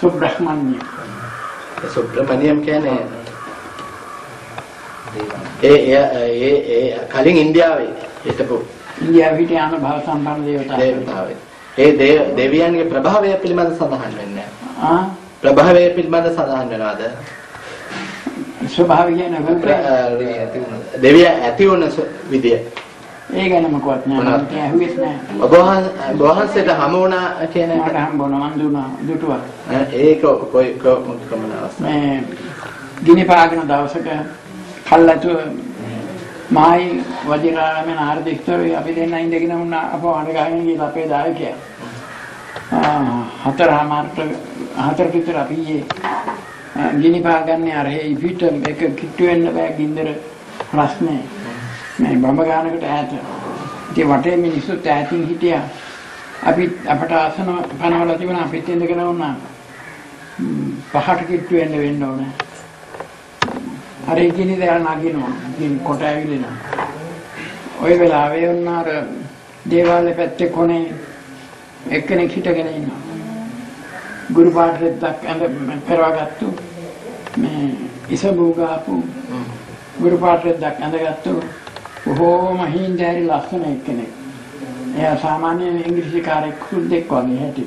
සුබ්‍රහ්මණ්‍ය සුබ්‍රමණියම් කියන්නේ ඒ ඒ ඒ කලින් ඉන්දියාවේ හිටපු ඉන්දියාවේ හිටිය ආන භව සම්පන්න දේවතාවෝ. ඒ දෙවියන්ගේ ප්‍රභාවය පිළිබඳ සඳහන් වෙන්නේ ආ ප්‍රභාවය පිළිබඳ සඳහන් වෙනවද? ස්වභාවය රූපය දෙවිය ඇති වුණ විදිය. ඒ ගැන මොකවත් නෑ මම කිය ඇහුවෙත් නෑ. ඔබ වහන්සේට හමු වුණා කියන එක? මට හම්බුණා මන් දුන්නා. දුටුවා. ඒක කොයි කොමන මේ ගිනි පාගන දවසක කල්ලාතු මායි වදිරාමෙන් ආර්ධික්තරේ අපි දෙන්න ඉඳගෙන වුණා අපව අඬ ගහගෙන ගිහලා අපේ දායකයා. හතරමාරට හතර විතර අපි ගිනි පාගන්නේ අර හේ පිට එක කිට්ටු වෙන්න බෑ ගින්දර ප්‍රශ්නේ මේ බඹ ගානකට ඈත. ඉතින් වටේ මිනිස්සුත් ඈතින් හිටියා. අපි අපට ආසන පනවලා තිබුණා අපිත් ඉඳගෙන වුණා. පහට කිට්ටු වෙන්න වෙන්න ඕනේ. අර ඉකිනි දැල් නගිනවා. ඉතින් කොට ඇවිලෙනවා ওই වෙලාවේ උන්නාර දේවාලේ පැත්තේ කොනේ එක්කෙනෙක් හිටගෙන ඉන්නවා. ගුරු පාඨයක් ඇඳ පෙරවගත්තු මේ ඉසබු ගාපු ගුරු පාඨයක් ඇඳගත්තු බොහෝම හිඳෑරි ලස්සන එක්කෙනෙක් එයා සාමාන්‍ය ඉංග්‍රීසි කාරෙක් සුද්දෙක් වගේ හැටි.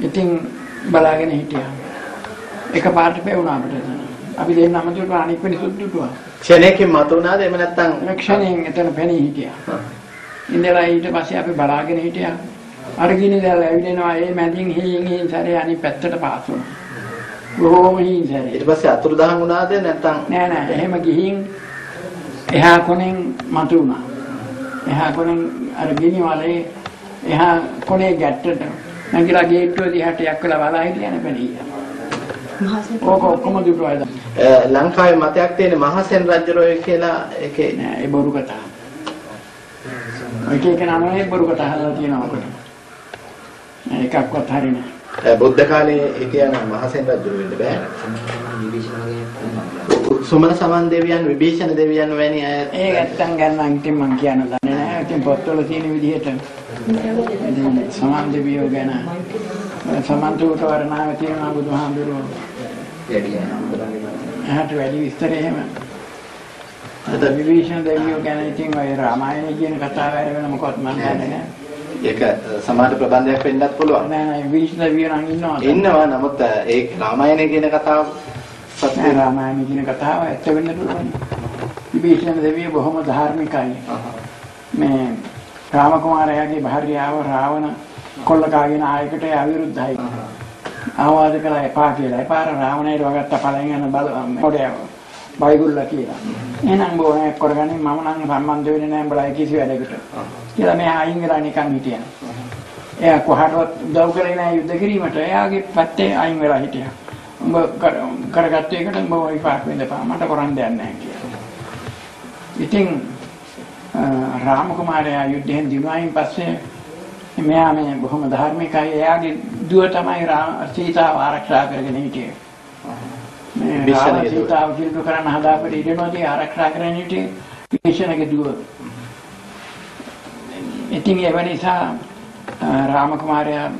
ඉතින් බලාගෙන හිටියා. එක පාට පෙවුණා අපිට අපි දෙන්නම දුටු අනික් මිනිස්සුත් දුටුවා. ක්ෂණයකින් මතුණාද එහෙම නැත්නම් ක්ෂණයෙන් එතන පෙනී හිටියා. ඉඳලා ඊට පස්සේ අපි බලාගෙන හිටියා. අරගෙන දැල් ඇවිදිනවා ඒ මැදින් හීන් හීන් සැරේ අනිත් පැත්තට පාස් වුණා. බොහොම හීන් සැරේ. ඊට පස්සේ අතුරුදහන් වුණාද? නැත්නම් නෑ නෑ. එහෙම ගිහින් එහා කොනෙන් මතු වුණා. එහා කොනෙන් අර ගිනි වලේ එහා කොනේ ගැට්ටට නැගිලා ගේට්ටුව දිහාට යක් වෙලා බලා හිටියනේ පෙනිය. ඕක ඔක්කොම දුටුවාද? ලංකාවේ මතයක් තියෙන මහසෙන් රජුරෝය කියලා ඒකේ නෑ ඒ බොරු කතා. ඒක එක නමනේ බොරු කතා හදලා තියෙනවා ඔකට. එකක්වත් හරිනේ. බුද්ධ කාලේ හිටියනම් මහසෙන් රජු වෙන්න බෑ. සුමන සමන් දෙවියන් විභීෂණ දෙවියන් වැනි අය ඒ නැත්තම් ගන්න ඉතින් මං කියන්න දන්නේ නැහැ. ඉතින් පොත්වල තියෙන විදිහට සමන් දෙවියෝ ගැන සමන්තුට වර්ණාව තියෙනවා බුදුහාමුදුරුවෝ. එහට වැඩි විස්තර එහෙම. අද විභීෂණ දෙවියෝ ගැන ඉතින් ඔය රාමායනේ කියන කතාව වෙන මොකවත් මම දන්නේ නැහැ. ඒක සමාජ ප්‍රබන්ධයක් වෙන්නත් පුළුවන්. නෑ නෑ විශ්න විරන් ඉන්නවා. ඉන්නවා නමුත් ඒ රාමායනය කියන කතාව සත්‍ය රාමායන කියන කතාව ඇත්ත වෙන්න පුළුවන්. විභීෂණ දෙවිය බොහොම ධාර්මිකයි. මේ රාම කුමාරයාගේ භාර්යාව රාවණ කොල්ල කාගෙන ආයකට අවිරුද්ධයි. ආවාද කළා එපා කියලා. එපාර රාවණයට වගත්ත පළෙන් යන බල මොඩේ බයිගුල්ලා කියලා. එහෙනම් බෝනේ කරගන්නේ මම නම් සම්බන්ධ වෙන්නේ නැහැ බලයි කිසි වැඩකට. කියලා මෙයා අයින් වෙලා නිකන් හිටියා. එයා කොහටවත් උදව් කරේ නැහැ යුද්ධ කිරීමට. එයාගේ පැත්තේ අයින් වෙලා හිටියා. උඹ කරගත්ත එකට උඹ විපාක වෙන්නපා මට කරන්න දෙයක් නැහැ කියලා. ඉතින් රාම කුමාරයා යුද්ධයෙන් දිනුවායින් පස්සේ මෙයා මේ බොහොම ධාර්මිකයි. එයාගේ දුව තමයි සීතාව ආරක්ෂා කරගෙන හිටියේ. මේ සීතාව කිල්ලු කරන්න හදාපිට ඉඩනෝදී ආරක්ෂා කරගෙන හිටියේ විශේෂණගේ දුව. ඉතින් ඒ නිසා රාම කුමාරයා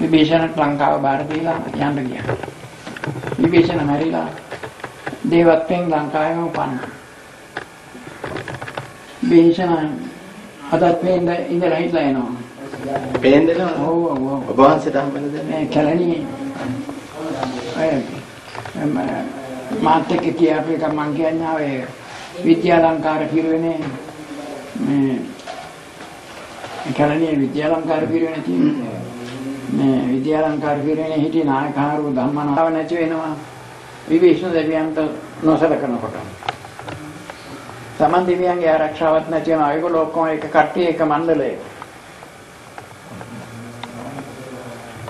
විභීෂණට ලංකාව බාර දීලා යන්න ගියා. විභීෂණ මැරිලා දේවත්වයෙන් ලංකාවෙම උපන්න. විභීෂණ අදත් මේ ඉඳලා හිටලා එනවා. පේන්නේ නේද? ඔව් ඔව්. ඔබ වහන්සේට හම්බෙන්නේ දැන් මේ කැලණි අය මාත් එක්ක කියාපු එක මං කියන්නේ ඔය විද්‍යාලංකාර පිරුවනේ මේ කැලණියේ විද්‍යාලංකාර පිරුවනේ තියෙන්නේ. මේ විද්‍යාලංකාර පිරිවෙනේ හිටිය නායකහරු ධම්මනාව නැති වෙනවා. විවේෂණ දෙවියන්ට නොසලකනකොට සමන් දෙවියන්ගේ ආරක්ෂාවක් නැති වෙනවා. ඒගොල්ලෝ ඔක්කොම එක කට්ටිය එක මණ්ඩලයක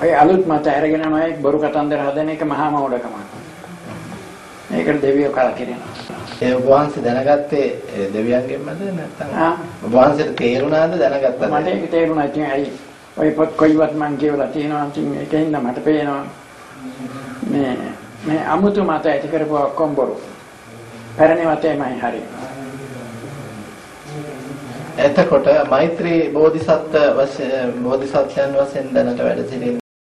ඔය අලුත් මත අරගෙන නයි බොරු කතන්දර හදන එක මහා මෝඩකමක්. ඒකට දෙවියෝ කලකිරෙනවා ඒ වහන්සේ දැනගත්තේ දෙවියන්ගෙන්මද නැත්නම් වහන්සේට තේරුණාද දැනගත්තද? මට ඒක තේරුණා. ඉතින් ඇයි ඔය පොත් කොයිවත් මං කියවලා තියෙනවා ඉතින් ඒකින්ද මට පේනවා මේ මේ අමුතු මත ඇති කරපුව ඔක්කොම බොරු. පැරණි මතයමයි හරි. එතකොට මෛත්‍රී බෝධිසත්ව වශයෙන් බෝධිසත්වයන් වශයෙන් දැනට වැඩ සිටින